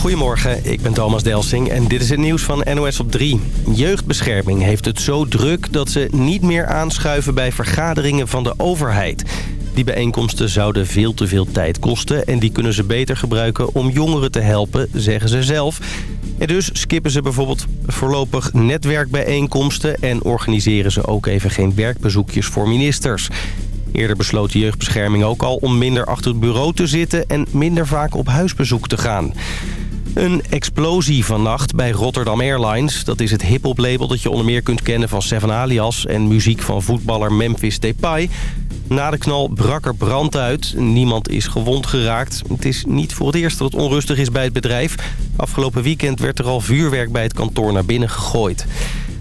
Goedemorgen, ik ben Thomas Delsing en dit is het nieuws van NOS op 3. Jeugdbescherming heeft het zo druk dat ze niet meer aanschuiven bij vergaderingen van de overheid. Die bijeenkomsten zouden veel te veel tijd kosten en die kunnen ze beter gebruiken om jongeren te helpen, zeggen ze zelf. En dus skippen ze bijvoorbeeld voorlopig netwerkbijeenkomsten en organiseren ze ook even geen werkbezoekjes voor ministers. Eerder besloot de jeugdbescherming ook al om minder achter het bureau te zitten en minder vaak op huisbezoek te gaan. Een explosie vannacht bij Rotterdam Airlines. Dat is het hip-hop-label dat je onder meer kunt kennen van Seven Alias... en muziek van voetballer Memphis Depay. Na de knal brak er brand uit. Niemand is gewond geraakt. Het is niet voor het eerst dat het onrustig is bij het bedrijf. Afgelopen weekend werd er al vuurwerk bij het kantoor naar binnen gegooid.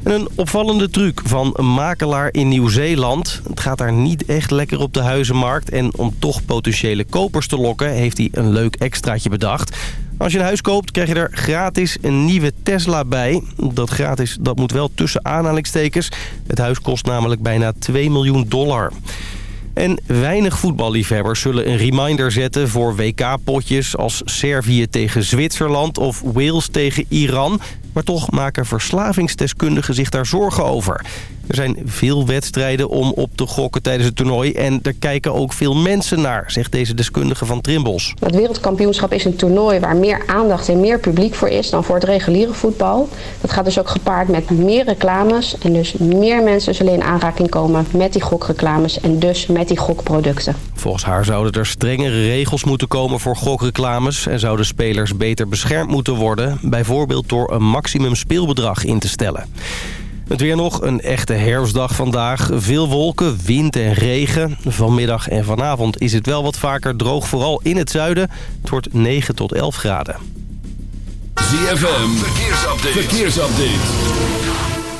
En een opvallende truc van een makelaar in Nieuw-Zeeland. Het gaat daar niet echt lekker op de huizenmarkt. En om toch potentiële kopers te lokken heeft hij een leuk extraatje bedacht. Als je een huis koopt krijg je er gratis een nieuwe Tesla bij. Dat gratis dat moet wel tussen aanhalingstekens. Het huis kost namelijk bijna 2 miljoen dollar. En weinig voetballiefhebbers zullen een reminder zetten voor WK-potjes als Servië tegen Zwitserland of Wales tegen Iran. Maar toch maken verslavingsdeskundigen zich daar zorgen over. Er zijn veel wedstrijden om op te gokken tijdens het toernooi. En er kijken ook veel mensen naar, zegt deze deskundige van Trimbos. Het wereldkampioenschap is een toernooi waar meer aandacht en meer publiek voor is dan voor het reguliere voetbal. Dat gaat dus ook gepaard met meer reclames. En dus meer mensen zullen in aanraking komen met die gokreclames en dus met die gokproducten. Volgens haar zouden er strengere regels moeten komen voor gokreclames... en zouden spelers beter beschermd moeten worden... bijvoorbeeld door een maximum speelbedrag in te stellen. Het weer nog, een echte herfstdag vandaag. Veel wolken, wind en regen. Vanmiddag en vanavond is het wel wat vaker droog, vooral in het zuiden. Het wordt 9 tot 11 graden. ZFM, verkeersupdate. verkeersupdate.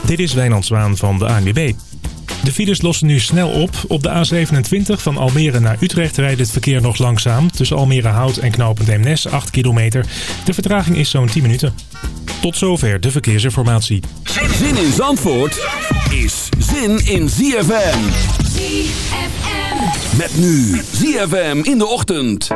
Dit is Wijnand Zwaan van de ANWB. De files lossen nu snel op. Op de A27 van Almere naar Utrecht rijdt het verkeer nog langzaam. Tussen Almere Hout en Knopend Eemnes 8 kilometer. De vertraging is zo'n 10 minuten. Tot zover de verkeersinformatie. Zin in Zandvoort is zin in ZFM. ZFM. Met nu ZFM in de ochtend.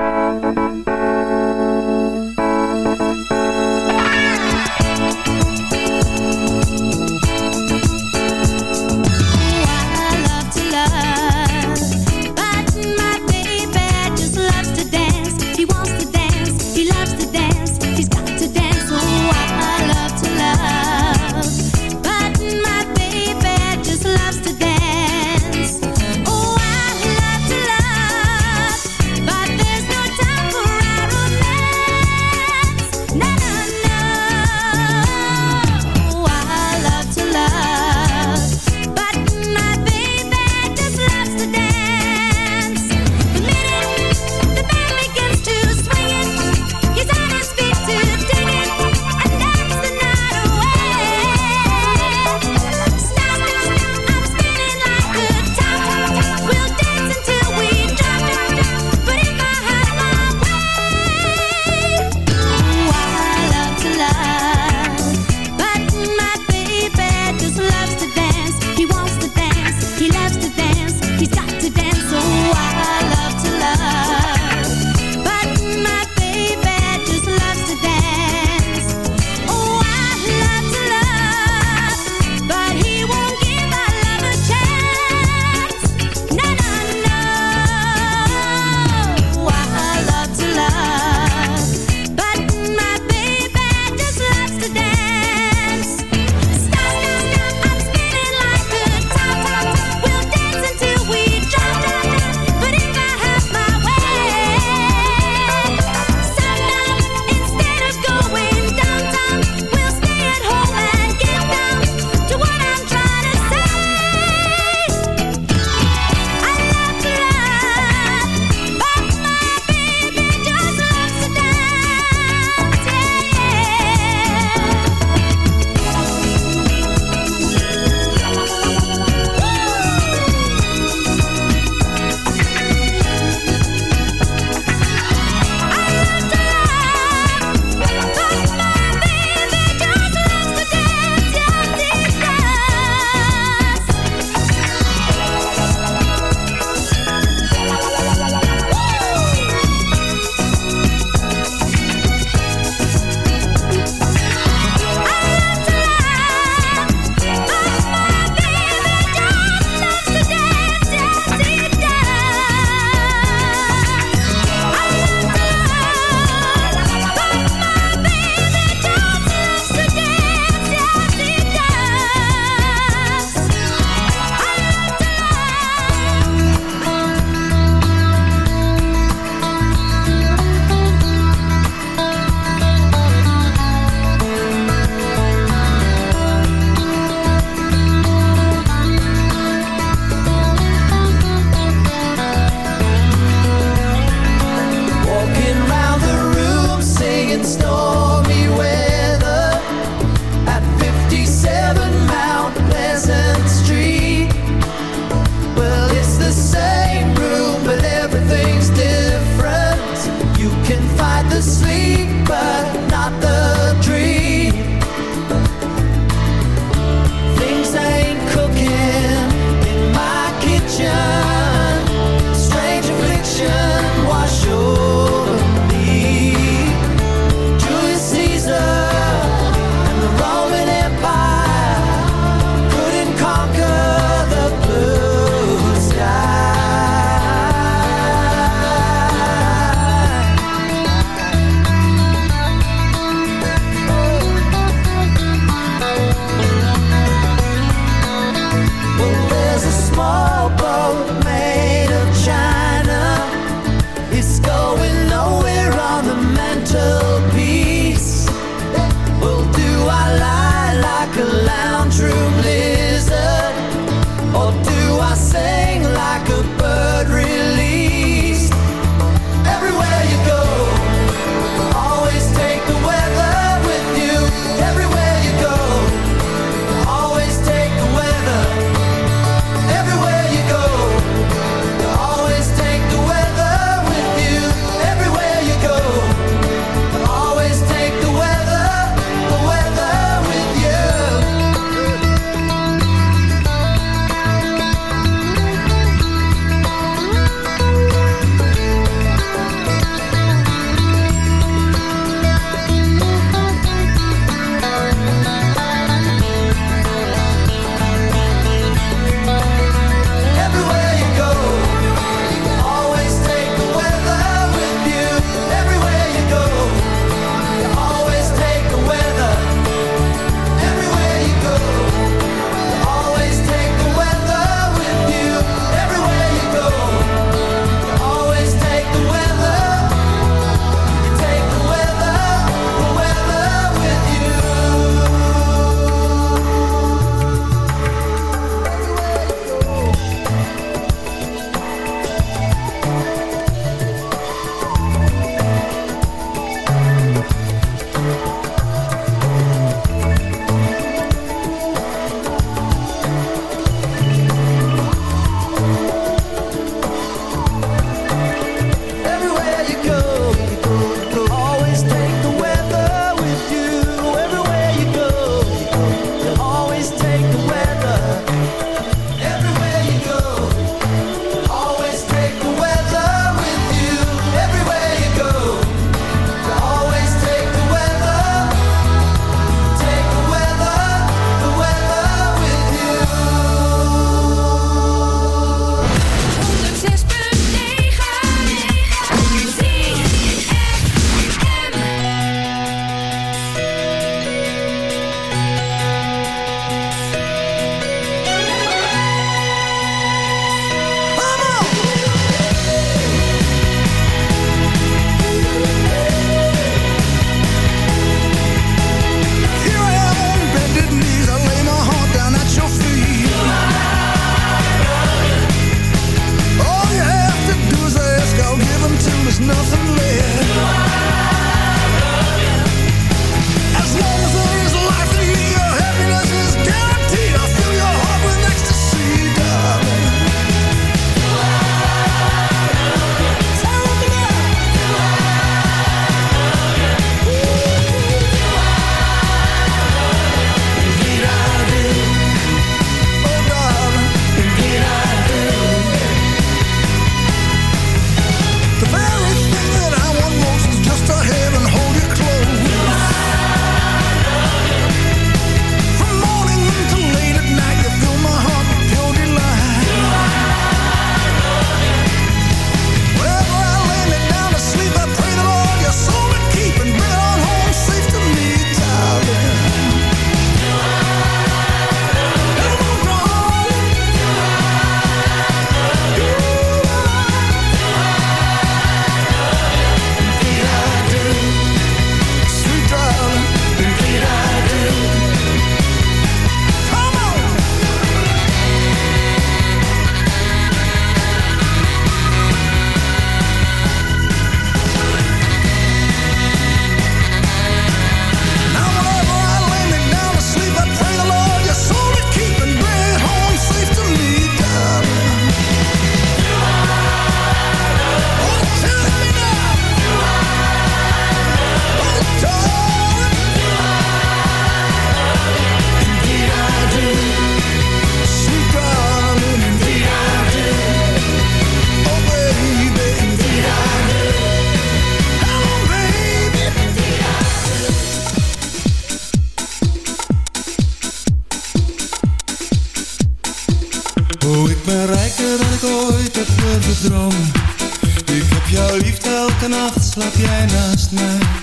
Slaap jij naast mij.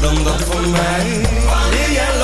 Dan dat van mij. Wanneer jij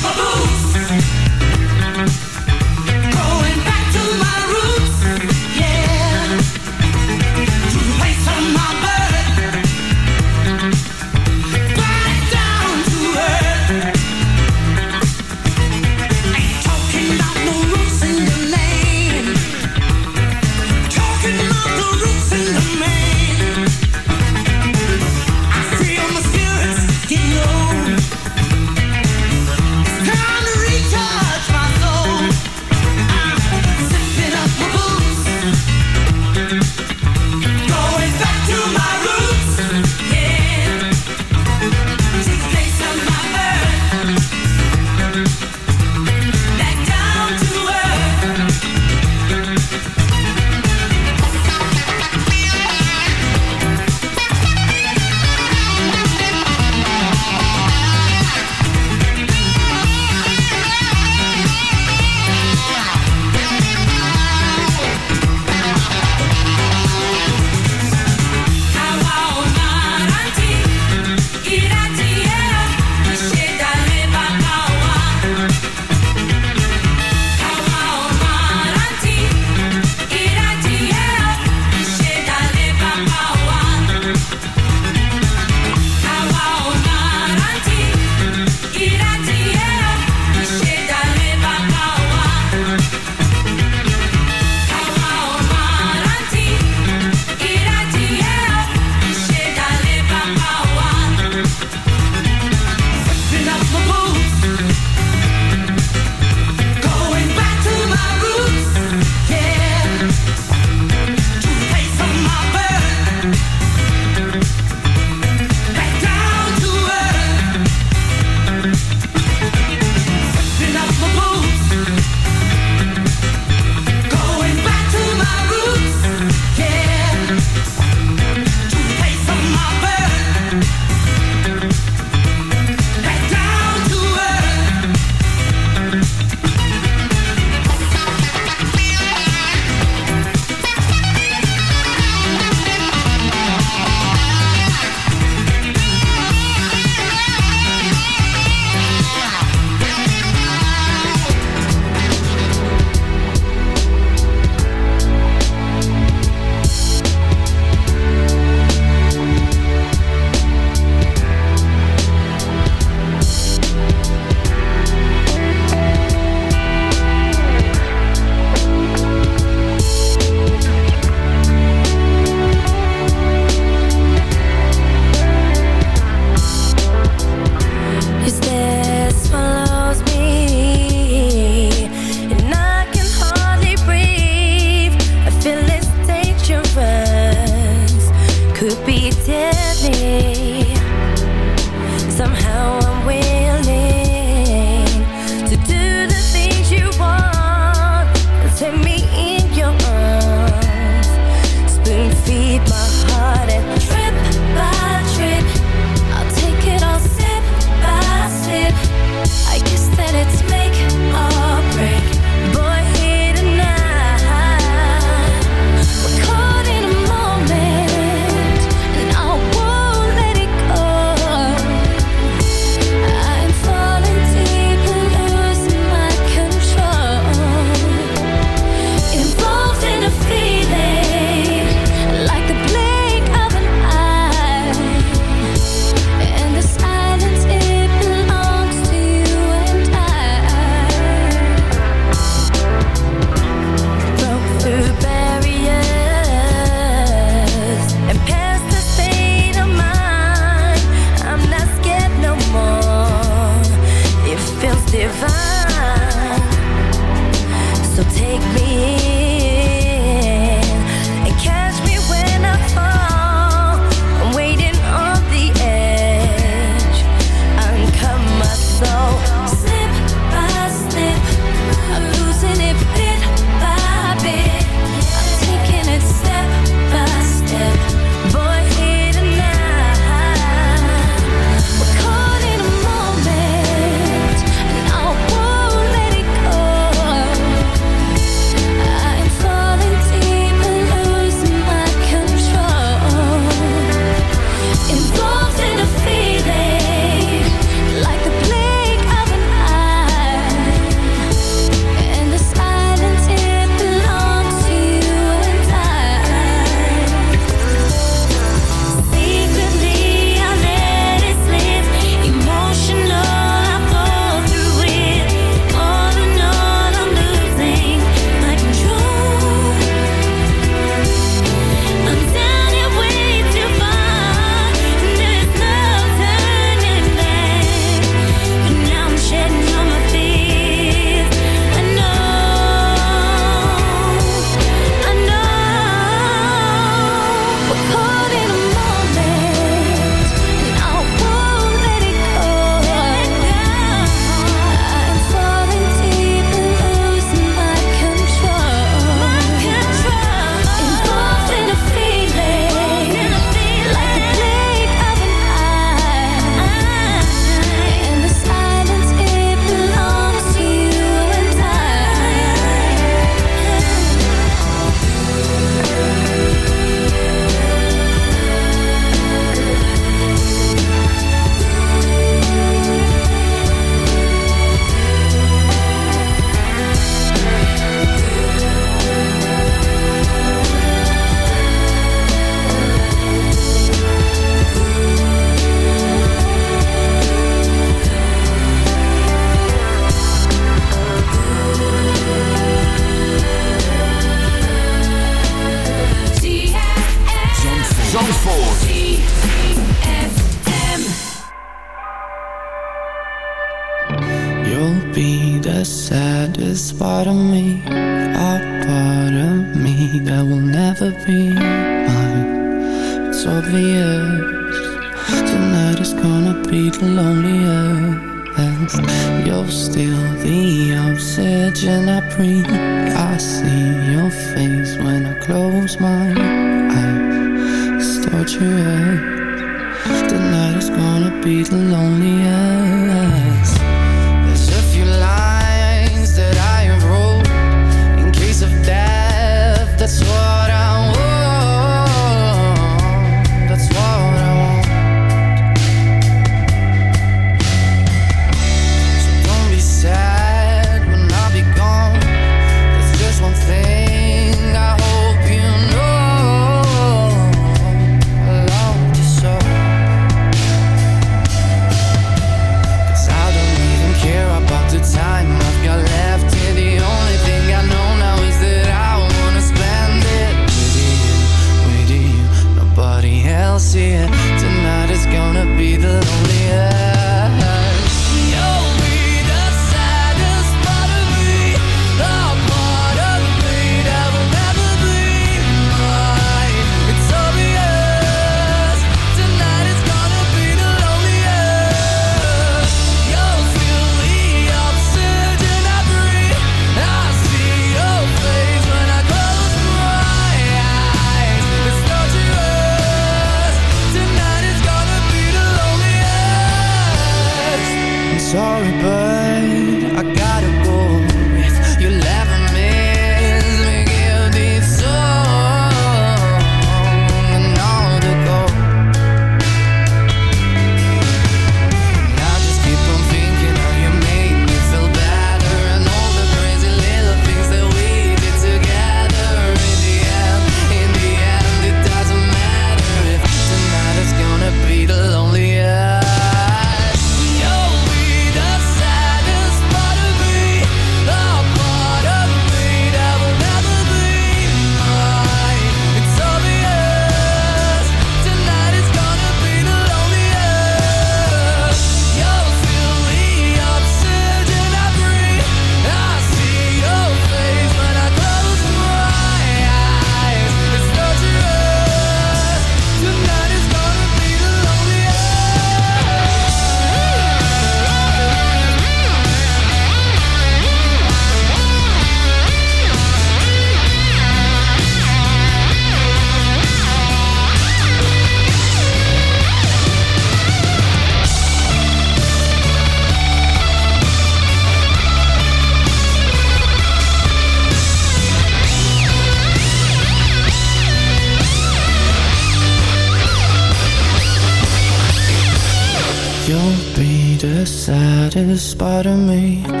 part of me,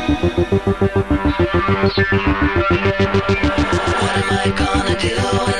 What am I gonna do?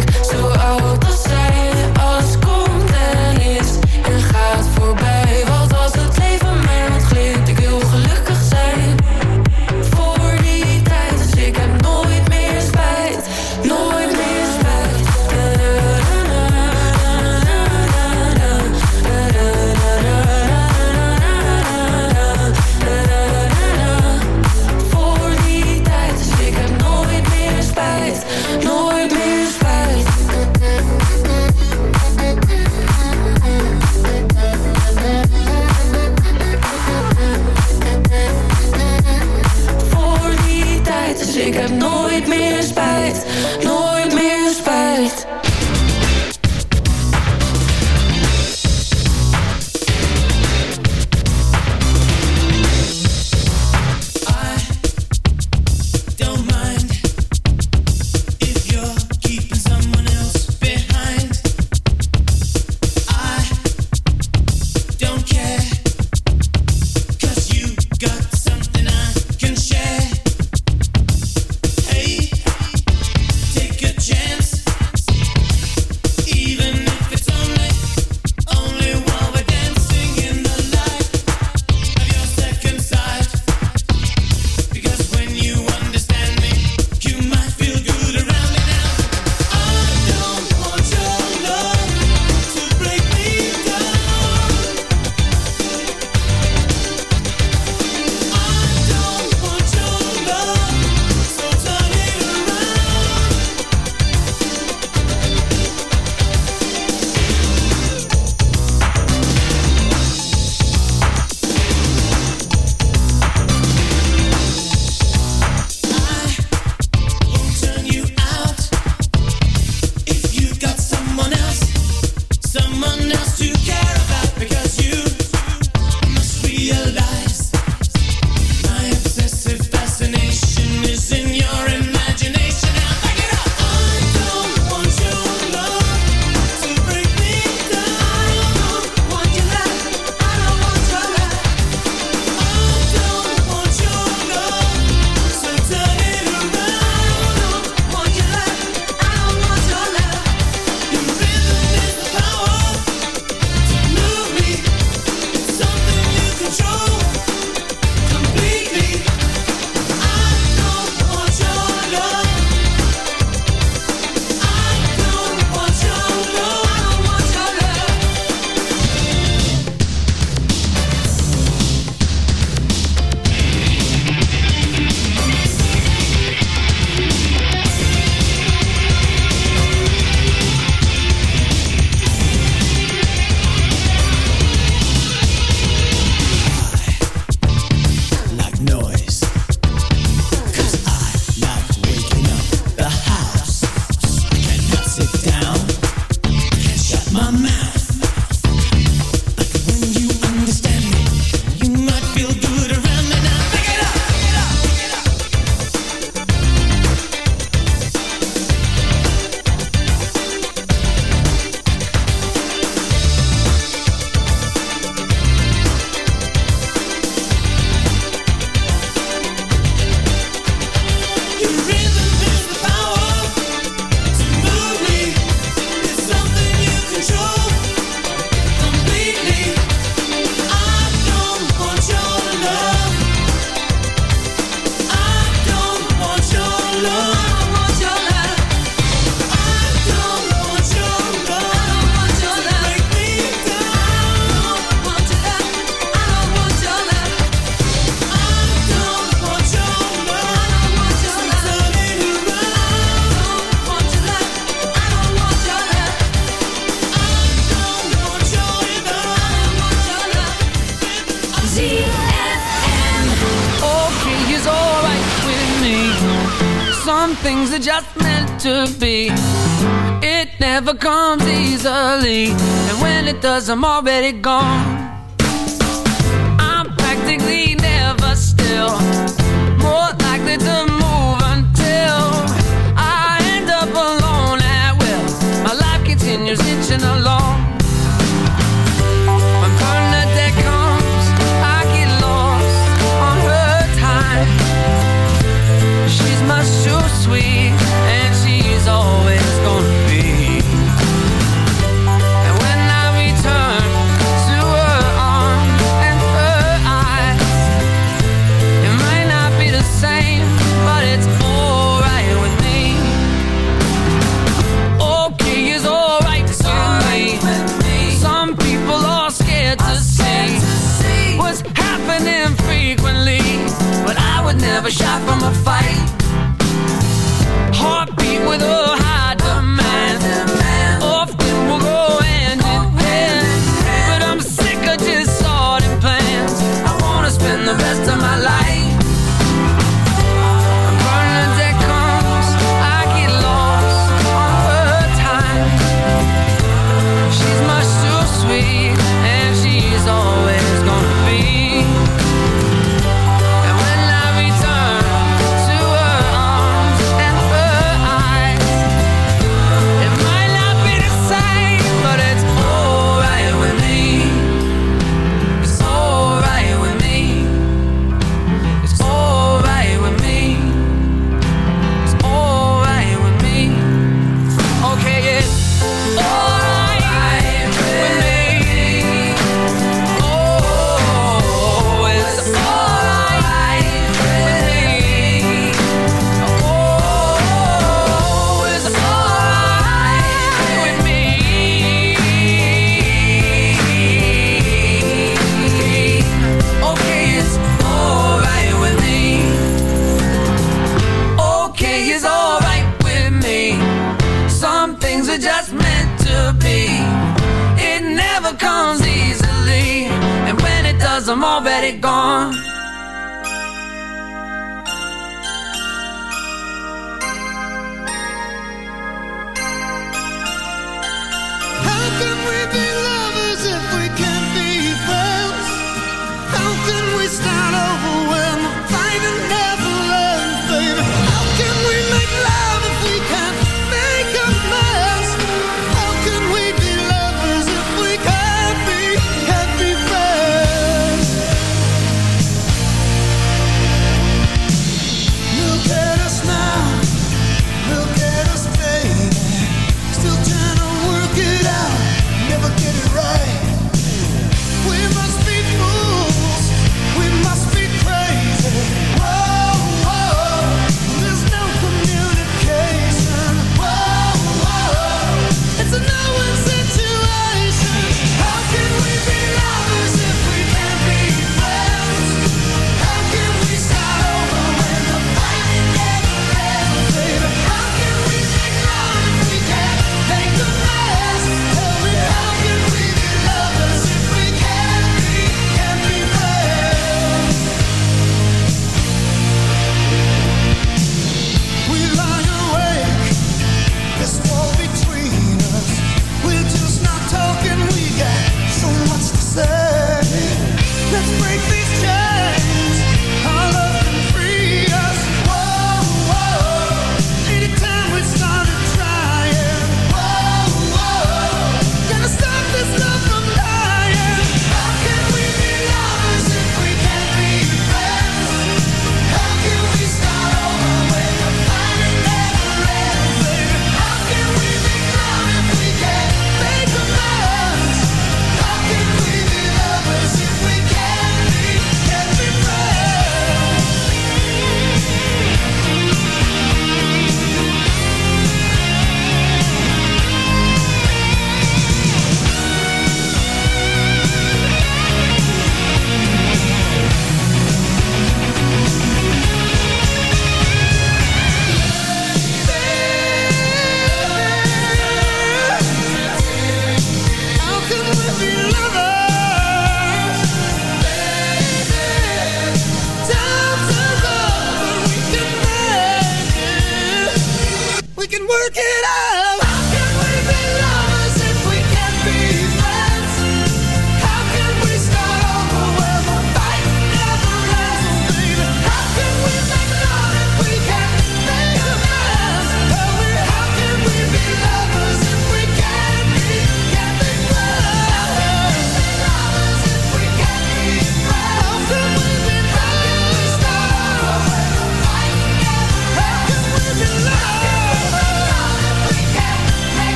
Does, I'm already gone.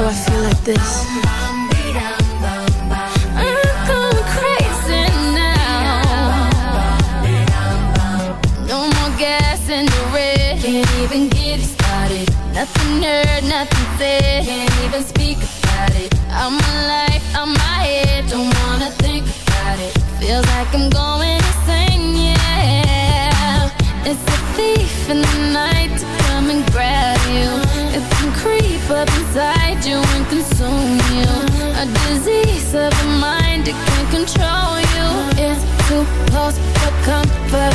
do I feel like this? Nothing heard, nothing said, can't even speak about it. I'm alive, I'm my head, don't wanna think about it. Feels like I'm going insane, yeah. It's a thief in the night to come and grab you. It can creep up inside you and consume you. A disease of the mind, it can control you. It's too close for comfort,